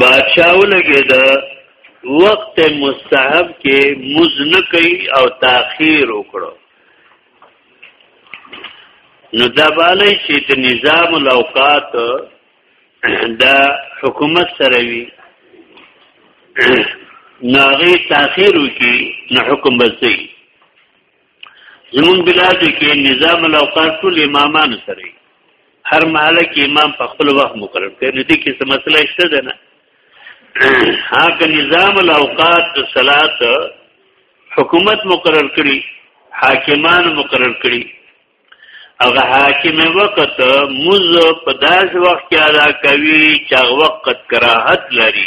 بادشاہ ولګي دا وخت مستحب کې مزن کوي او تاخير وکړو نو دا باندې چې د نظام الاوقات دا حکومت سره وي ناغي تاخير وکي نو حکم بسي زمون بلاد کې نظام الاوقات ټول امامان سره هر محل کې امام په خپل وخت مقرر کړي نو دې کې څه مسله شته ده نه هغه نظام الاوقات د صلات حکومت مقرر کړي حاکمان مقرر کړي هغه حاکم وخت مز په داس وخت کې ادا کوي چې هغه وخت کراهت لري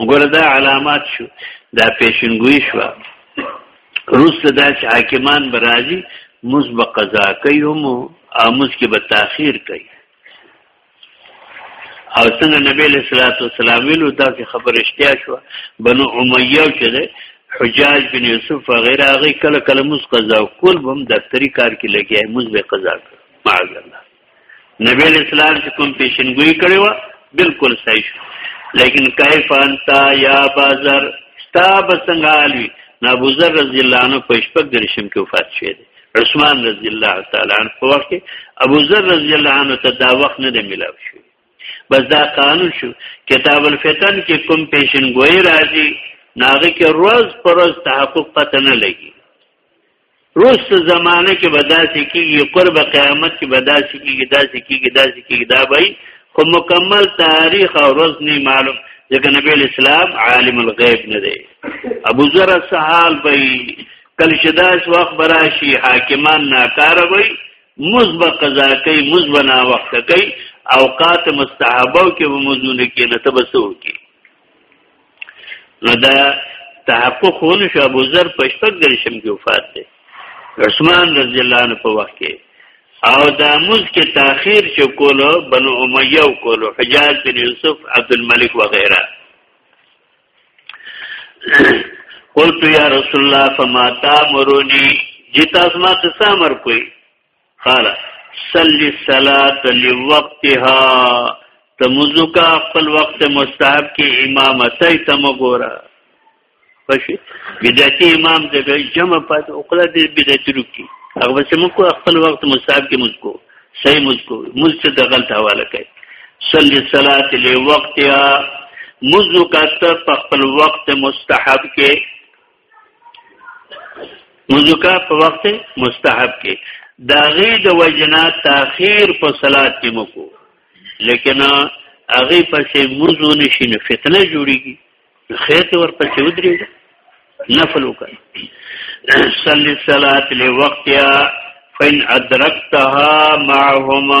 وګوره دا علامات شو دا پیشنګوی شو روس دا چې حاکمان برازي موږ به قضا کوي هم او موږ کې به تاخير کوي او څنګه نبی له صلوات والسلام ویلو دا چې خبر اشتیا شو بنو امیه چې ده حجاج بن یوسف وغیرہ هغه کله کله موږ قضا کول بم دفتری کار کې لګي موږ به قضا کړ معاذ الله نبی اسلام چې کوم پیشنګوي کړی و بالکل صحیح شو لیکن کیف انت یا بازر ستا بسنګالوی ابو ذر رضی الله عنه په شپږ درشم کې وفات شوی دی عثمان رضی الله تعالی عنہ په وخت کې ابو ذر رضی الله عنه ته دا وخت نه دی ملاو شو بس دا قانون شو کتاب الفتن کې کوم پیشنګوي راځي ناغه کې روز پر روز تحقق پته نه لګي روس زمانه کې بداسي کیږي قرب قیامت کې بداسي کیږي داسي کیږي داسي کیږي دا به خو مکمل تاریخ او روز نه معلوم ځکه نبی اسلام عالم الغیب نه دی ابو ذر سحال به کل شداس وخت براشي حاکمان ناکار وي مزب قضا کوي مزب نا وخت کوي اوقات مستحبو کې ومزونه کې نه تبسو کې نو دا تحقق ونه شو ابو ذر په شپږ درشم کې وفات دی عثمان رضی الله عنه په وخت کې او دا موز کې تاخير چې کولو بنو امیه او کولو حجاج بن یوسف عبد الملک وغیرہ قلت یا رسول الله فما تامرونی جتا اسما ته سامر کوي قال صلی الصلاه لوقتها تمزکا خپل وخت مستحب کې امامتای تم ګورا پښې بدعتي امام دغه جمع پات او کله دې بدعتي رکی هغه چې موږ کو خپل وخت مستحب کې موږ کو صحیح موږ کو موږ څه د غلط حواله کوي صلی الصلاه لوقتها مزکا ته خپل وخت مستحب کې مزکا په وخت مستحب کې دا غي د وجنا تاخير په صلات کې مکو لیکن هغه پسې موزو نشي نه فتنه جوړيږي خیر ته ورپسې ودرېږي نفل وکړه صلی صلات لوقتها فین ادرکتها معهما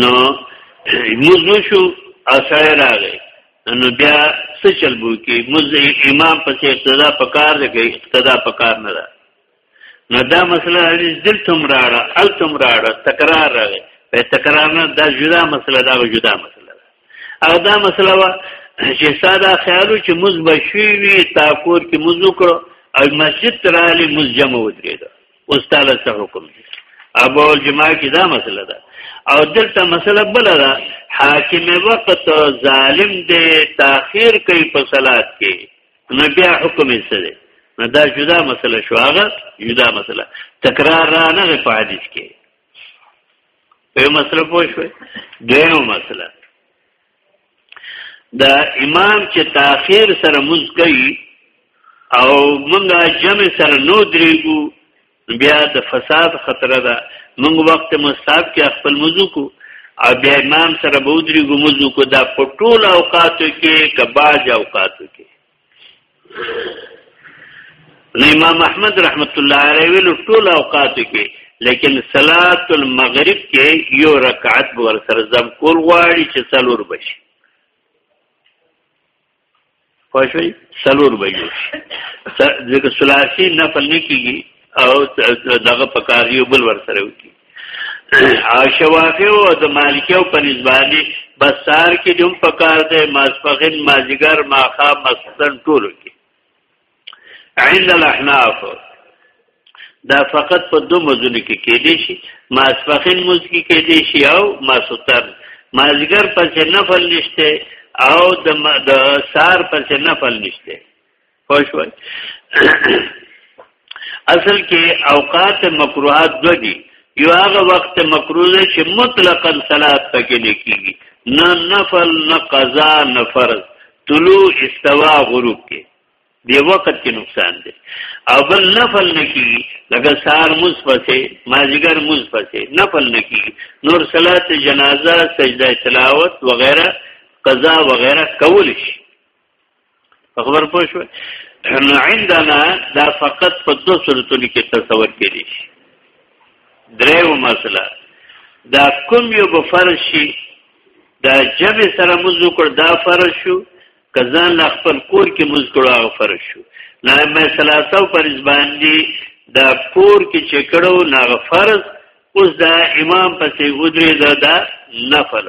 نو موزو شو اسره راغی نو بیا څه چل بو کې موز امام پسې اقتدا پکار دی کې اقتدا پکار نه ده نو دا مسله حدیث دل تم راړه ال تم راړه تکرار راغی په تکرار نه دا جدا مسله دا جدا مسله ده او دا مسله وا چې ساده خیالو چې موز بشوي تاکور کې موزو کړو او مسجد ترالی موز جمع ودرېده اوس تعالی څه حکم دی ابو الجماع کې دا مسله ده او دلته مسله بل ده حاکم وقت ظالم دی تاخير کوي په صلات کې نو بیا حکم یې څه دی نو دا جدا مسله شو هغه جدا مسله تکرار را نه په حدیث کې په مسله پوه شوي دویمه مسله د امام چې تاخير سره مونږ کوي او مونږه جمع سره نو درېګو بیا د فساد خطر ده مونږ وخت مستحب کې خپل موضوع کو او بیا امام سره بودري ګمزو کو دا په ټول اوقاتو کې کباج اوقاتو کې نو امام احمد رحمت الله علیه ویل ټول اوقات کې لیکن صلات المغرب کې یو رکعت ور سره زم کول غواړي چې څلور بشي خوښوي څلور بشي ځکه ثلاثي نفل نه کیږي او دغه په کار یو بل ور سره وکړي شوافیو د مالکیو په نسبانه بسار کې دوم په کار دی ماسپخین مازیګر ماخا مستن ټولو کې عند الاحناف دا فقط په دو مزونو کې کې دی شي ماسپخین مز کې کې دی شي او ماسوتر مازیګر پس نفل نشته او د سار پس نفل نشته پښوی اصل کې اوقات مکروهات دو دي یو هغه وخت مکروه دی چې مطلقاً صلات پکې نه کیږي نه نفل نه قضا نه فرض طلوع استوا غروب کې دی وخت کې نقصان دی او بل نفل نه کیږي لکه سار مز پسې مازیګر مز پسې نفل نه کیږي نور صلات جنازه سجده تلاوت وغیرہ قضا وغیرہ کول شي خبر پوه شو نو عندنا دا فقط په دو صورتونو کې تصور کړي شي درېو مسله دا کوم یو به فرض شي دا جمع سره موږ وکړ دا فرض شو کزان لا خپل کور کې موږ کړو هغه فرض شو نه مې ثلاثه پر باندې دا کور کې چې کړو نه فرض اوس دا امام پسې ودرې دا, دا نفل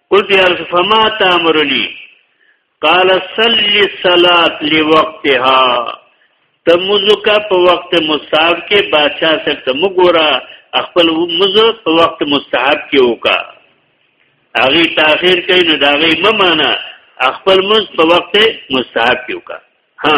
قلت یا رسول فما تامرنی قال صلی صلات لوقتها ته مزو کا په وخت مستحب کې بادشاہ سره ته مګورا خپل مزو په وخت مستحب کې وکا هغه تاخير کوي نو دا غي ممانه خپل مز په وخت مستحب کې وکا ها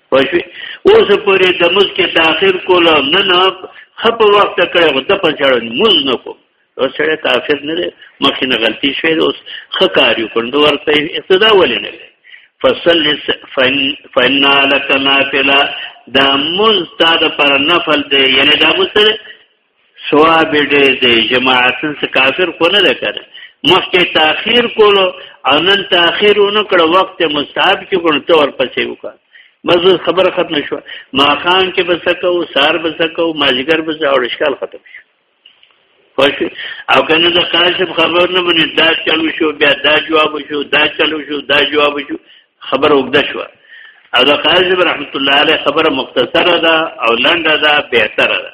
پښوی اوس پورې د موږ کې تاخير کول نه نه خپ وخت کړه غو د پنځړن موږ نه کو او سره کافر نه دی مخې نه غلطي شوې اوس خکار یو کندو ورته اقتدا ولې نه دی فصل فإن لك نافلة دا مز تا د پر نفل دی یعنی دا مستره ثواب ډېر دی جماعتن څخه کافر خو نه کړ مخکې تاخير کولو او نن تاخير ونه کړ وخت مستحب کې کړ ته ورپسې وکړ بس خبره ختم شو ما خان کې بس کو سار بس کو ماجګر بس او اشکال ختم شو خوش او کنه د قاسم خبر نه مني دا چلو شو بیا دا جواب شو دا چلو شو دا جواب شو خبر وګد شو او د قاسم رحمت الله علیه خبره مختصره ده او لنډه ده بهتره ده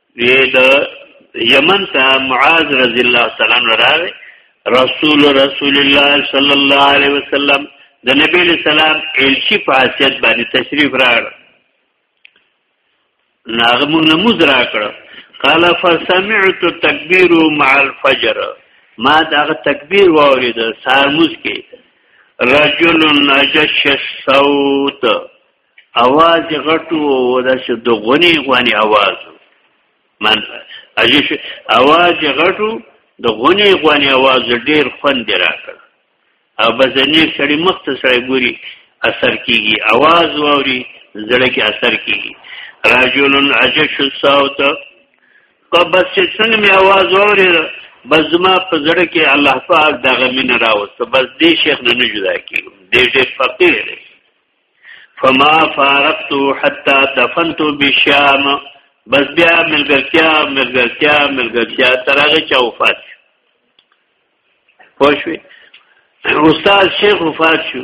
یې د یمن ته معاذ رضی الله تعالی عنہ راغی رسول رسول الله صلی الله علیه وسلم د نبی له سلام الشی په حیثیت باندې تشریف راړ ناغه مونږ نموز را کړ قال فسمعت تکبیر مع الفجر ما دا تکبیر واورید سارموز کې رجل نجش صوت اواز یې غټو او دا چې د غونی غونی اواز من اجیش اواز یې غټو د غونی غونی اواز ډیر خوند دی راکړ او بزنی سړی مخ ته سړی ګوري اثر کیږي اواز ووري زړه کې اثر کیږي راجولن اجیش صوت په بس چې څنګه می اواز ووري بس زما په زړه کې الله پاک دغه مين راوست بس دې شیخ نه نه جدا کیږم دې دې فقیر دی فما فارقت حتى دفنت بالشام بس بیا ملګرتیا ملګرتیا ملګرتیا تر هغه چې وفات شو پوښوي استاد شیخ وفات شو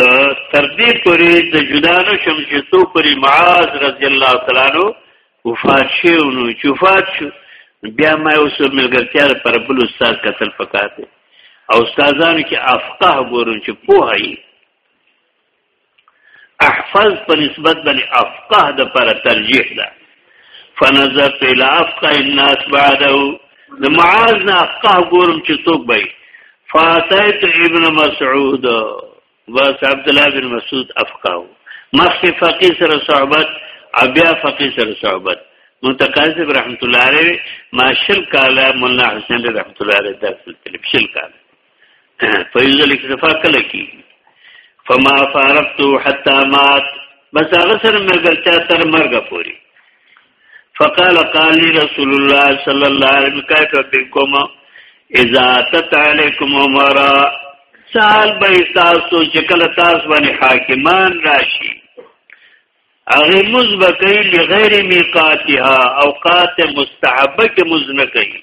دا تر دې پورې د جدا نه شم چې تو پرې معاذ رضی الله تعالی عنہ وفات شو نو چې وفات شو بیا ما اوس ملګرتیا پر بل استاد قتل پکاته او استادانو کې افقه ګورم چې پوهه یې احفظ په نسبت باندې افقه د پر ترجیح ده فنظرت الى افقه الناس بعده د معاذ نه افقه ګورم چې څوک به فاتیت ابن مسعود بس عبد الله بن مسعود افقه مخکې فقيه سره صحبت بیا فقيه سره صحبت منتقاض رحمت الله علیه ما شل کاله مولانا حسین رحمت الله علیه درس کړی شل کاله فیض الاکتفا کله کی فما فارقتو حتا مات بس هغه سره ملګرتیا تر مرګه پوری فقال قال لي رسول الله صلى الله عليه وسلم كيف بكم اذا اتت عليكم امرا سال به تاسو چې کله تاسو باندې حاکمان راشي هغه مزبکې لغیر میقاتها اوقات مستحبه کې مزنه کوي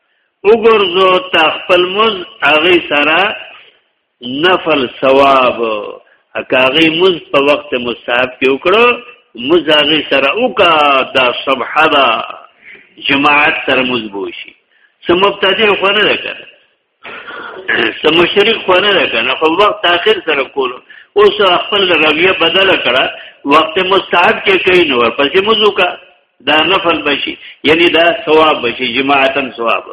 وګرځو تا خپل مز هغه سره نفل ثواب هغه مز په وخت مصاحب کې وکړو مز هغه سره وکا دا صبح دا جماعت سره مز بوشي سم مبتدی خو نه راکړ سم مشرک خو نه راکړ خو وخت اخر سره کولو اوس خپل رویه بدل کړه وخت مستعد کې کین ور پسې مزو کا دا نفل بشي یعنی دا ثواب بشي جماعتن ثواب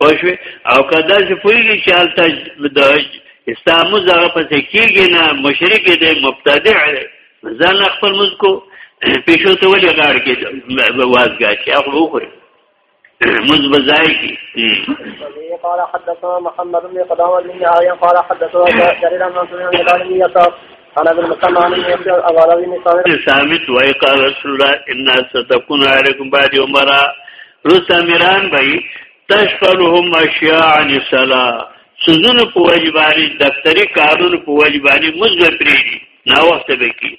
پښوی او کدا چې پویږي چې حالت د استامو زغه پسې کیږي نه مشرک دی مبتدع ځان خپل مزکو پیشو ته ولې غاړ کې وازګا چې هغه وخوري مز بزای کی قال حدثنا محمد بن قدامه بن عيان قال حدثنا جرير بن سليمان قال لي يصاب انا بن مسلم عن يحيى الغالبي بن ثابت وای قال رسول الله ان ستكون عليكم بعد عمره رسامران بای تشفلهم اشیاء عن الصلاه سوزونو په واجبانی دفتری کارونو په واجبانی مزه پریږي نا وخت به کی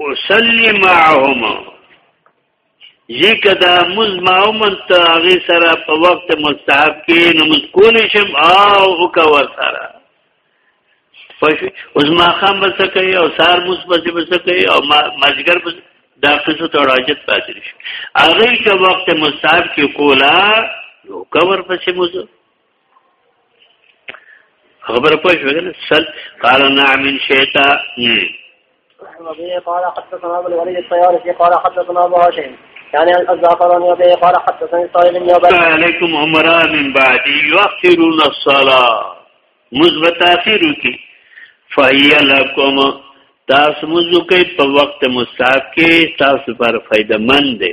اصلي معهم یکه دا مز معهم ته هغه سره په وخت مستحب کې نو مز کول شم او وکا ور سره پښې اوس ما خام بس کوي او سار موس بس بس کوي او ما ماجګر بس دا قصه ته راجت پاتې شي هغه که وخت مستحب کې کولا نو کور پسې موزه خبر پوه شو کنه سل قال نعم من شیتا قال حدثنا ابو الوليد الطيارسي قال حدثنا ابو هاشم يعني الزعفران يبي قال حدثني صالح بن يبي عليكم عمرا من بعد يؤخرون الصلاه مثبت اخر کی فهي لكم تاسو مزو کوي په وخت مستحب کې تاسو پر فائدہ مند دی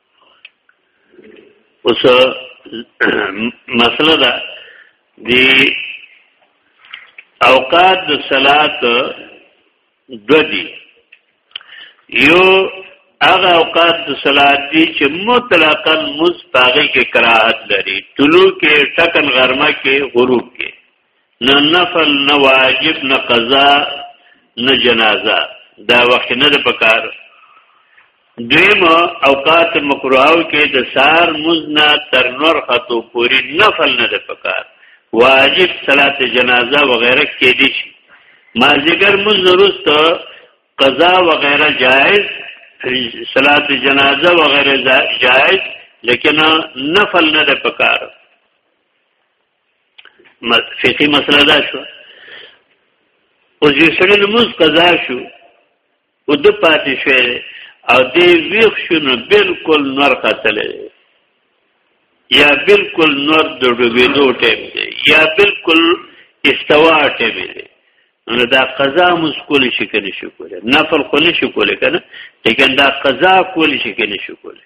اوس مسله ده دی اوقات د صلات دو دي یو هغه اوقات د صلات دي چې مطلقاً مستاغي کې کراهت لري طلوع کې ټکن غرمه کې غروب کې نه نفل نه واجب نه قضا نه جنازه دا وخت نه ده پکار دویم اوقات مکروهو کې د سار مزنا تر نور خطو پوری نفل نه ده پکار واجب صلات جنازه وغیرہ کې دي شي مازیګر مز ضرورت قضا وغیرہ جائز صلات جنازه وغیرہ جائز لیکن نفل نه ده پکار فقهي مسله دا شو او یو سړی لمونځ قضا شو او د پاتې شوی او دی ویښ شو نو بلکل نور قتلی یا بلکل نور د ډوبېدو ټیم دی یا بلکل استوا ټیم دی نو دا قضا موږ کولی شي که نه شو کولی نفل خو نه شو کولی که نه لیکن دا قضا کولی شي که نه شو کولی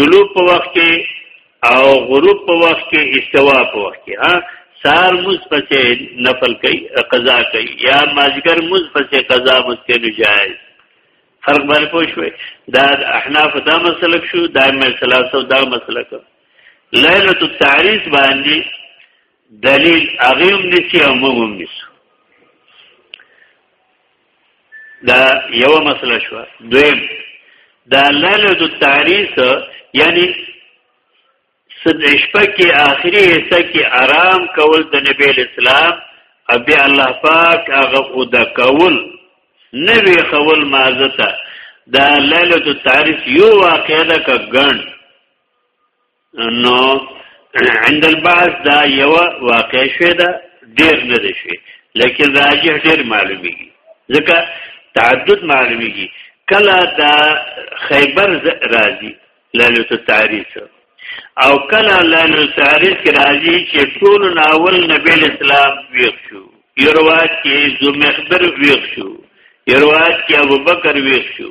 طلوع په وخت کې او غروب په وخت کې استوا په وخت کې ها سار مز پسې نفل کوي قضا کوي یا مازګر مز پسې قضا مز کې نه جایز فرق باندې پوه شوي دا احناف دا مسلک شو دا مسلاسو دا مسلک ليله التعريس باندې دلیل اغیم نسی او مغم نسی دا یو مسله شو دویم دا لالد التعریس یعنی صد عشپه کې آخري حصہ کې آرام کول د نبی اسلام ابي الله پاک هغه او د کول نوی خول مازتا دا لالد التعریس یو واقع ده که ګڼ نو عند البعض دا یو واقع شوی دا ډیر نه دی شوی لیکن راجح ډیر معلومیږي ځکه تعدد معلومیږي کله دا خیبر راځي لالو ته تعریف او کله لالو تعریف کې راځي چې ټول ناول نبی اسلام ویښ شو یو روایت کې ذو مخبر ویښ شو یو روایت کې ابوبکر ویښ شو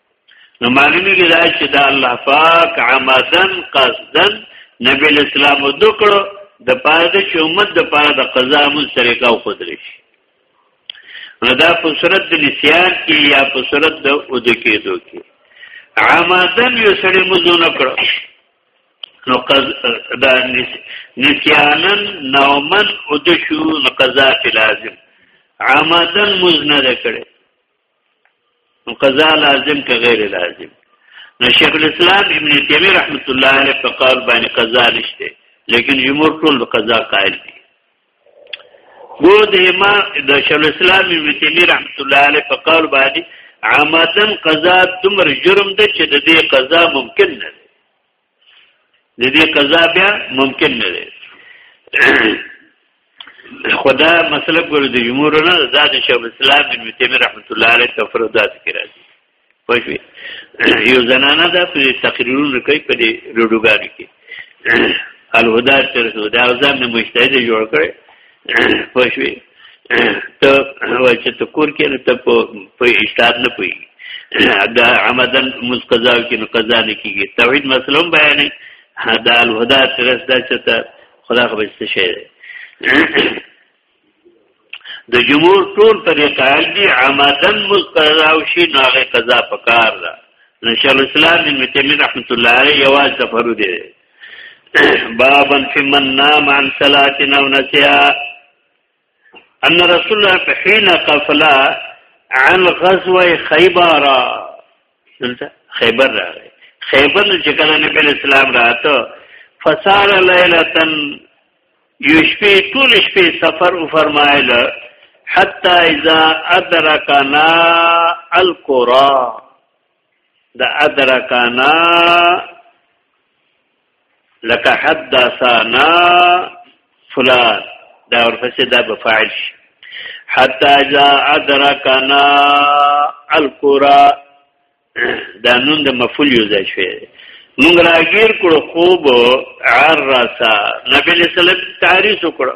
نو معلومیږي دا چې دا الله پاک عمدن قصدن نبی اسلام دکړو د پاره د چې امت د پاره د قضا مون طریقه او خدري شي نو دا په صورت د نسیان کې یا په صورت د اود کېدو کې عمدن یو سړی مزونه کړو نو قض دا نسیانن نومن اود شو نو قضا لازم عمدن مزنه کړي نو قضا لازم که غیر لازم نو شیخ الاسلام ابن تیمیه رحمت الله علیه په قول باندې قضا نشته لیکن جمهور ټول د قضا قائل دي ګو د امام د شیخ الاسلام ابن تیمیه رحمت الله علیه په قول باندې عامتن قضا تمر جرم ده چې د دې قضا ممکن نه د دې قضا بیا ممکن نه دی خدا مسله ګورو د جمهور نه زاد شیخ اسلام بن تیمیه رحمت الله علیه تفردات کې راځي پښوی یو زنانه ده په تقریرونو کوي په دې روډوګاری کې الهدار تر هدا ځان مشتهد جوړ کړي پوه شوې ته وای چې ته کور کې نه ته په اشتار نه پوي دا عمدن مز قضا کې نه قضا نه کیږي توحید مسلم بیانې دا الهدا ترس دا چې ته خدا خو به څه شي د جمهور ټول طریقه دی عمدن مز قضا او شي نه قضا پکار ده نشل اسلام ابن تیمیه رحمت الله علیه یواز تفرد دی بابا فی من نام عن صلاة او نسیا ان رسول الله په حين قفلا عن غزوه خیبر دلته خیبر راغی خیبر چې کله نبی اسلام راته فسار لیلتن یو شپې ټول شپې سفر او فرمایل حتا اذا ادرکنا القرى د ادرکانا لکه حدثانا فلان دا ورپسې دا به فاعل شي حتا اذا ادرکنا القرى دا نون د مفعول یو ځای شوی موږ راګیر کړو خوب عرسا نبی له سلام تعریف وکړو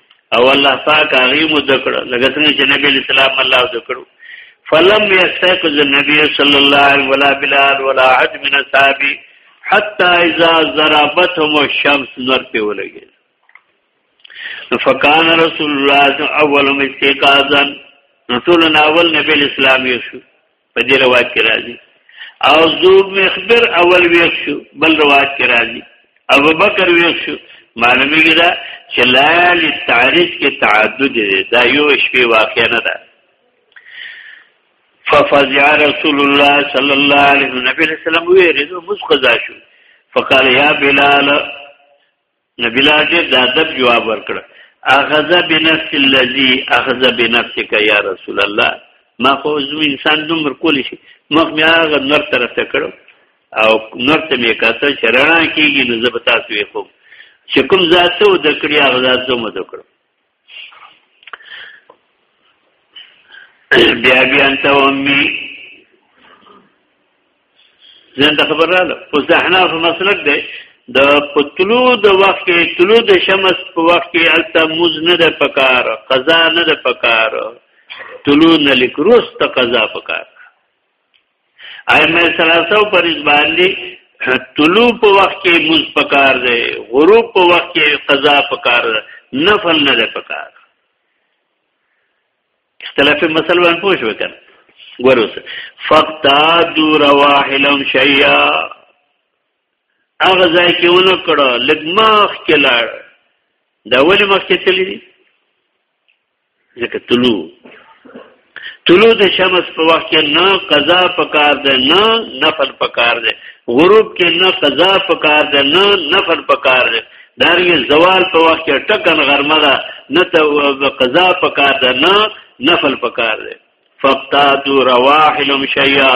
او الله پاک هغه مو ذکر لکه څنګه چې نبی اسلام الله ذکر فلم يستيقظ النبي صلى الله عليه ولا بلال ولا عد من الصحابي حتى اذا ضربتهم الشمس نور په ولګي فكان رسول الله اول استيقاظا نو ټول ناول نبی اسلام یې شو په دې روایت کې راځي او زوب مخبر اول ویښ شو بل روایت کې راځي ابو بکر ویښ شو معلومه کړه چې لال تعریف کې تعدد دی دا یو شپې واقع نه ده ففزع رسول الله صلی الله علیه وسلم نبی رسول الله ویریدو مس قضا شو فقال یا بلال نبی الله ډېر د ادب جواب ورکړ اخذ بنفس الذي اخذ بنفسك يا رسول الله ما خو زو انسان دومره کولی شي مخ مې هغه نور طرف ته کړو او نور ته مې کاته شرنا کېږي نو زه به تاسو یې خو چې کوم ذات ته د کړی هغه ذات زه مو د کړو بیا بیا انت و امی زنده خبر رااله په ځحنا په مسلک دی د پتلو د وخت کې تلو د شمس په وخت کې الته موز نه ده پکار قضا نه ده پکار تلو نه لیک روز ته قضا پکار ائمه ثلاثه په نس باندې طلوع په وخت کې موز پکار دی غروب په وخت کې قضا پکار ده نفل نه ده پکار اختلاف مسل باندې پوه شو کنه ګوروس فقتادو رواحلم شیا هغه ځای کې ونه کړه لګماخ کې لاړ دا ولې مخکې تللی ځکه طلوع طلوع د شمس په وخت کې نه قضا پکار ده نه نفل پکار ده غروب کې نه قضا پکار ده نه نفل پکار ده دارنګه زوال په وخت کې ټکن غرمه ده نه ته قضا پکار ده نه نفل پکار ده فقطاتو رواحلم شیئا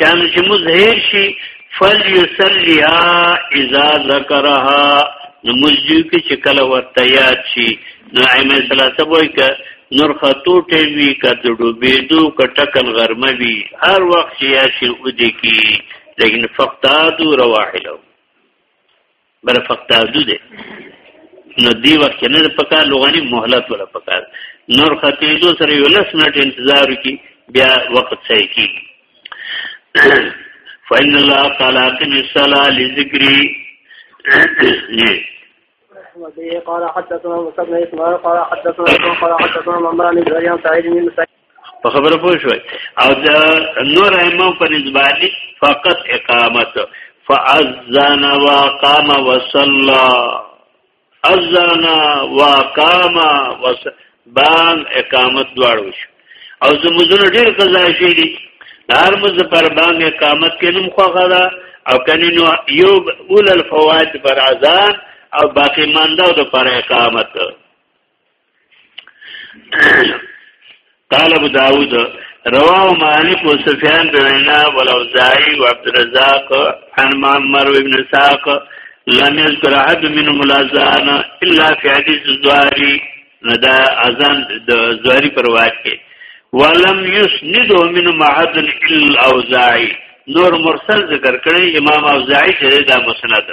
چانو چې مظهر شي فليصليها اذا ذكرها نو مزجو کې چې کله ورته یاد شي نو ایمه ثلاثه وای ک نور خطو ټی وی ک د ډوبېدو ک ټکل غرمه وی هر وخت چې یا شي او دې کی لیکن فقطادو رواحلو بر فقتادو دی نو دی وخت نه پکار لغانی مهلت ولا پکار نور خطیدو سره یو لس منټ انتظار کی بیا وخت صحیح کی فإن الله قال أقم الصلاة لذكري قال حدثنا مسلم اسماعيل قال حدثنا قال حدثنا عمران بن سعيد بن په خبره پوه شوي او د نور ائمه په نسبت فقط اقامت فاذن وقام وصلى اذن وقام وص بان اقامت دواړو شو او زموږونه ډیر قضا شي دي هر مز پر بان اقامت کې نوم خوخه ده او کني نو یو اول الفوائد پر اذان او باقی مانده د پر اقامت قال ابو داود رواه مالك وسفيان بن عينا والاوزاعي وعبد الرزاق عن معمر بن ساق لم يذكر احد منهم الاذان الا في حديث الزواري ندا اذان د زواري پر واکه ولم يسنده من احد الا الاوزاعي نور مرسل ذکر کړي امام اوزاعي چې دا مسند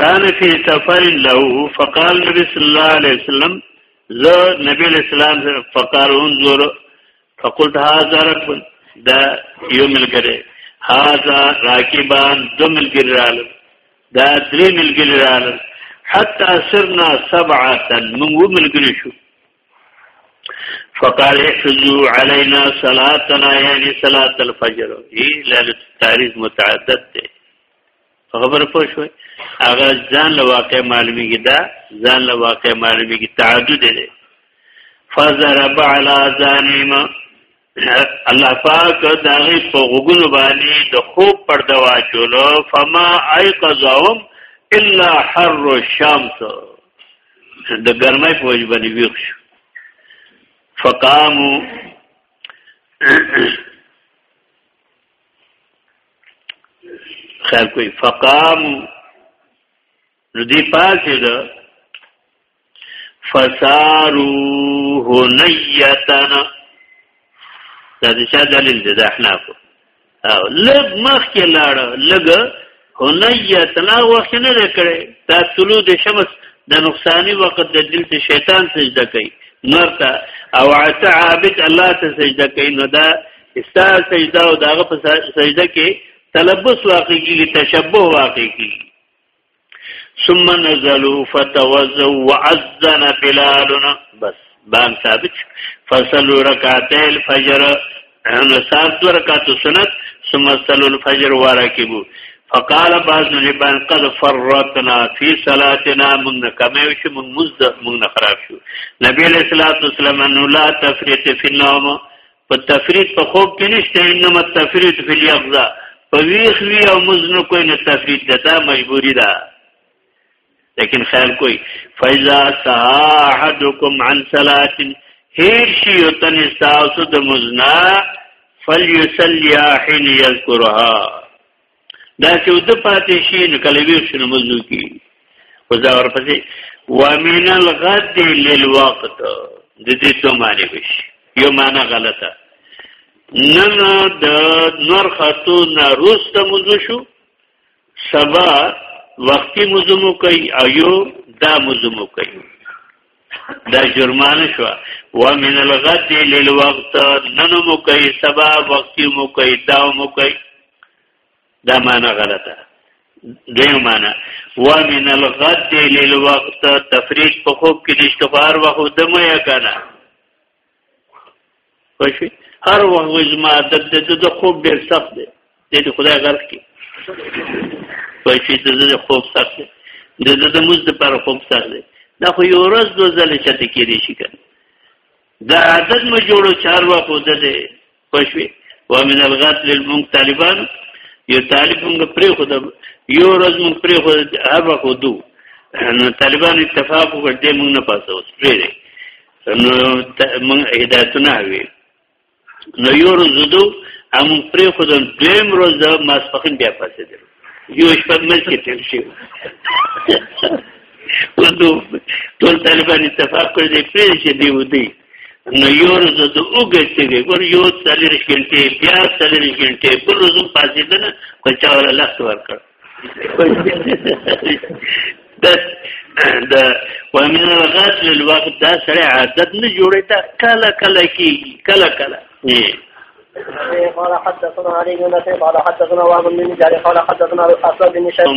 کان فی سفر له فقال نبی صلی الله علیه وسلم زه نبی اسلام فقال انظر فقلت هذا ركب دا یو ملګری هذا راکبان دو ملګری رااله دا درې ملګری رااله حتا سرنا سبعه من و ملګری شو فقال احفظوا علينا صلاتنا يعني صلاه الفجر ايه ليله التعريض متعدد ده خبر پوه شوي هغه ځان له واقع معلومیږي دا ځان له واقع معلومیږي تعدد دی فضرب على ظالم الله پاک دا غي په غوګونو باندې د خوب پرده واچولو فما ايقظهم الا حر الشمس د ګرمۍ په وجه باندې ویښ شو فقامو خیر کوئی فقام نو دی پاسې ده فساروه نیتن دا د چا دلیل دی د احنافو او لږ مخکې لاړه لږ هنیتنا وخت نه کړي دا طلوع د شمس د نقصانی وخت د دلت شیطان سجده کوي نور ته او عطا عابد الله ته سجده کوي نو دا استا سجده او داغه په سجده کې تلبس واقع کیږي تشبه واقع کیږي ثم نزلوا فتوزوا واذن بلالنا بس باب ثابت فصلو رکعتي الفجر نو سار دو رکعت سنت ثم صلو الفجر ورکبو فقال بعض الجبان قد فرطنا في صلاتنا من کمیو شو من مزد من خراب شو نبی علیہ الصلوۃ والسلام انه لا تفریط فی النوم په تفریط په خوب کې نشته انما تفریط فی الیقظه په ویخ وی او مزنو کوی نه تفریط دتا مجبوری ده لیکن خیر کوئی فیضا ساحدکم عن صلات هیر شی او تن استاسو د مزنا فلیصلی حين یذکرها دا چې د پاتې شي نو کله وی شنو مزو کی او دا ورپسې ومن الغد للوقت د دې څه معنی وشي یو معنی غلطه نن د نور خاتون روسته مزو شو سبا وختي مزمو کوي او یو دا مزمو کوي دا جرمانه شو ومن الغد للوقت نن مو کوي سبا وختي مو کوي دا مو کوي دا معنا غلطه دیو معنا ومن الغد للوقت تفریق په خوب کې نشته خو هر وخت دمه یا کنه خوشی هر وخت وای زما د د د خوب ډیر سخت دی د دې خدای غرق کی خوشی د د خوب سخت دی د د د مز د پر خوب سخت دی دا خو یو ورځ دو ځله چته کېږي شي کنه دا عادت مې جوړو چار وا په دې پښوی ومن الغتل المنق طالبان یو طالب موږ پرې خو د یو ورځ موږ پرې خو هغه خو دو نو طالبان اتفاق وکړ دې موږ نه پاسو پرې نو موږ هدایتونه وی نو یو ورځ دو هم پرې خو د دیم ورځ د ماسپخین بیا پاسې دی یو شپږ مې کې تل شي ودو ټول طالبان اتفاق کړی پرې چې دی ودی نو یو ورځ د وګټي ګور یو څلور غنټه بیا څلور غنټه بل ورځ پاتې ده نه کو چا ولا لخت ورکړ د د ومن الغات للوقت دا سره عادت نه جوړی تا کله کله کی کله کله قال حدثنا علي بن نصر قال حدثنا وهب بن جاري قال حدثنا اسد بن شيخ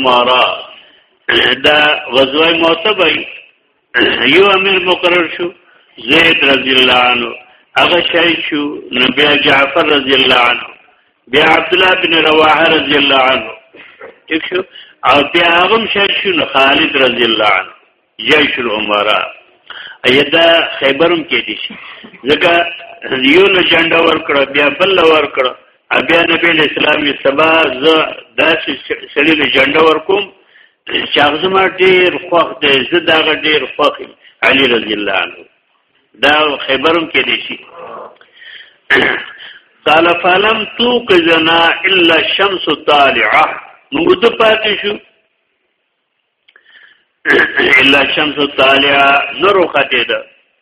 دا غزوه موتبه یو امیر مقرر شو زید رضی الله عنه هغه شهید شو نو بیا جعفر رضی الله عنه بیا عبد الله بن رواحه رضی الله عنه ٹھیک شو او بیا هغه شهید شو نو خالد رضی الله عنه جیش العمرا ایدا خیبرم کې دي ځکه یو له جنډا ور کړ بیا بل ور کړ بیا نبی اسلامي سبا ز داسې سړي له جنډا ور کوم چې هغه زما ډېر خوښ دی زه دا ډېر خوښ علي رضی الله عنه دا خبرم کې دي شي قال فلم توقظنا الا الشمس طالعه موږ ته پاتې شو الا الشمس طالعه نور خته ده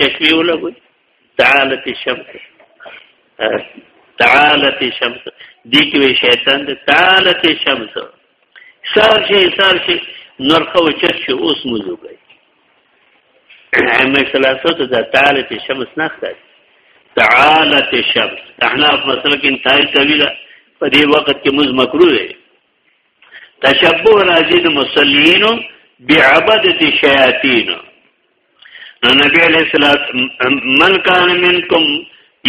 چشمه ولګوي تعالت الشمس تعالت الشمس دې کې وی شیطان د تعالت الشمس سار شي سار شي نور خو چت شي اوس مو لګي اما ثلاثه د تعالت الشمس نه ښکاري تعالت الشمس احناف مثلا کې انتهای طويله په دې وخت کې موږ مکروه دي تشبه راځي د مصلینو بعبادت الشیاطین نو نبی علیہ السلام من کان منکم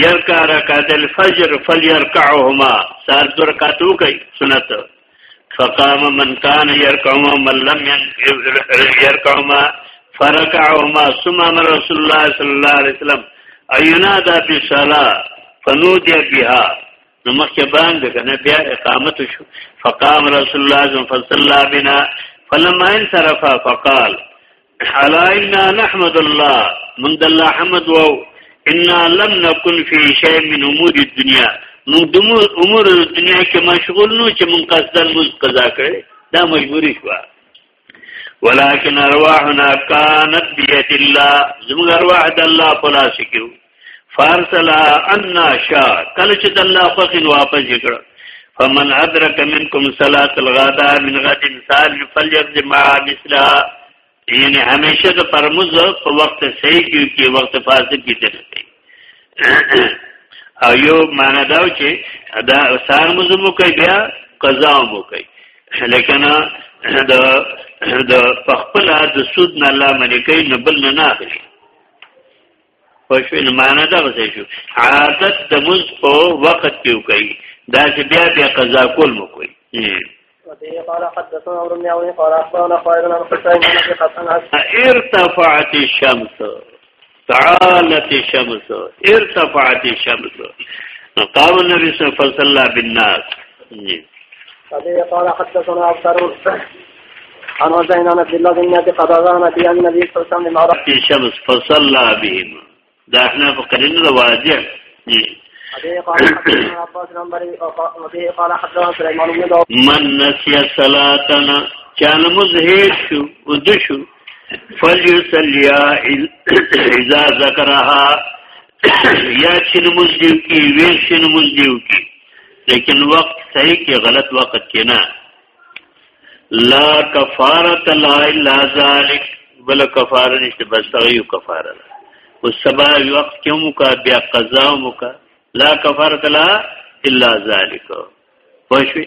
یرکع رکعت الفجر فلیرکعهما سار دو رکعتو کوي سنت فقام من کان یرکعهما من لم یرکعهما فرکعهما ثم امر رسول الله صلی الله علیه وسلم اینا دا بالصلاه فنودی بها نو مخکې باندې کنه بیا اقامت شو فقام رسول الله صلی الله علیه وسلم فصلى بنا فلما انصرف فقال حالا انا نحمد الله من د الله حمد وو انا لم نكن في شيء من امور الدنيا من دمور امور الدنيا کې مشغول نو چې من قصدن مز قضا کړي دا مجبوری شو ولكن ارواحنا كانت بيد الله زموږ ارواح د الله په لاس کې فارسلا ان شا کله چې د الله فقین واپس کړ فمن ادرک منکم صلاه الغداء من غد سال فليقض ما مثلا یعنی همیشه د پرموز په وخت صحیح کې کې وخت فاسد کې ترته او یو معنا دا چې دا سار موږ مو کوي بیا قضا مو کوي لیکن د د خپل د سود نه الله ملي کوي نه بل نه نه اخلي پښوی نه معنا دا وځي شو عادت د مز په وخت کې کوي دا چې بیا بیا قضا کول مو کوي ارتفعت الشمس تعالت الشمس ارتفعت الشمس قام النبي صلى الله عليه وسلم بالناس قال حدثنا أبصر عن وزن عن عبد الله بن نافع قال عن ابي عن النبي صلى الله عليه وسلم عرف في شمس فصلى بهم دا احنا فقرين الواجع من نسي صلاتنا چانه مزهیر شو او د شو فلیصلیا اذا ذکرها یا چې نماز دیو کی ویل شي نماز دیو کی لیکن وخت صحیح کې غلط وخت کې نه لا کفارت لا الا ذلک بل کفاره نشته بس تغیو کفاره ده او سبا وخت کې مو کا بیا قضا مو کا لا کفارت لا الا ذلک پښوی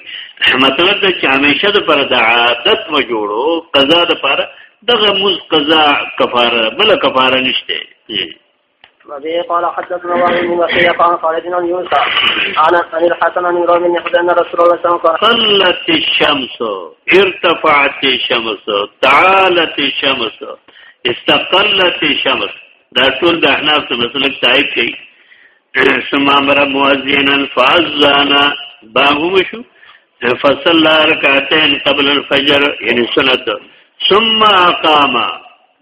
مطلب دا چې همیشه د پر د عادت مو جوړو قضا د پر دغه مز قضا کفاره بل کفاره نشته وبه قال حدثنا وائل بن وقيع قال خالد بن يونس عن عن الحسن عن رامي بن حدان رسول الله صلى الله عليه وسلم صلت الشمس ارتفعت الشمس تعالت الشمس استقلت الشمس دا ټول د احناف څخه مسلک تایید کړي ثم امر مؤذنا فاذانا باغو شو فصلى ركعتين قبل الفجر يعني سنت ثم اقام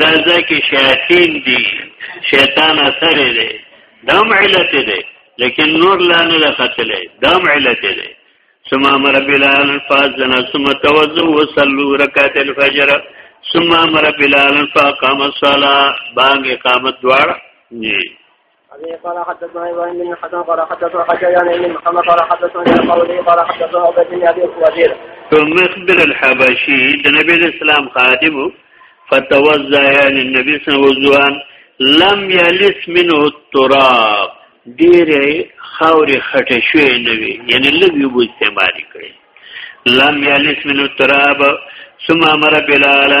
دا ځکه شیاطین دي شیطان اثر دی دام علت دی لیکن نور لا نه قتلې دام علت دی ثم امر بلال فاذن ثم توضوا وصلوا ركعت الفجر ثم امر بلال فاقام الصلاه باندې قامت دواړه ابي قال حدثنا ابراهيم بن حسن قال حدثنا حجاج بن محمد قال حدثنا قولي قال حدثنا عبد بن ابي وزير فمخبر الحبشي د نبی اسلام خادم فتوزع يعني النبي صلى الله عليه وسلم لم يلس منه التراب ډیره خاورې خټه شوې نه وي یعنی لږ یو استعمال کړي لم يلس منه التراب ثم امر بلالا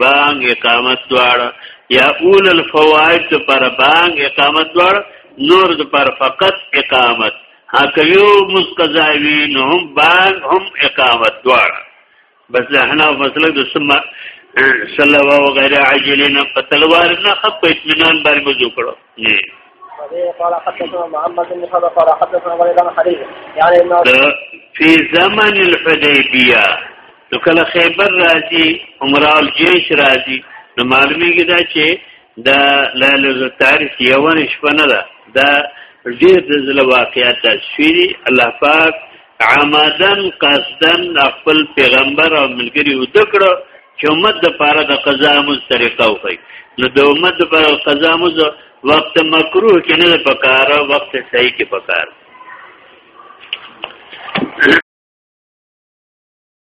بانګ اقامت دواړه یا اول الفوائد د پر بانګ اقامت دواړه نور د پر فقط اقامت هکه یو مسقزاوی نو هم بانګ هم اقامت دواړه بس له حنا مسله د سما صلی الله وغیرہ عجلنا په تلوار نه خپ اطمینان باندې مزو کړو قال حدثنا محمد بن خلف قال حدثنا وليد بن حديث يعني انه في زمن الحديبيه نو کله خیبر راځي عمره الجيش راځي نو معلومیږي دا چې د لالو تاریخ یو نه شپه نه ده دا ډیر د زله واقعیت ده شری الله پاک عمدن قصدن خپل پیغمبر او ملګری ودکړو چې امت د پاره د قضا مز طریقه وخی نو د امت د پاره قضا مز وخت مکروه کې نه پکاره وخت صحیح کې پکاره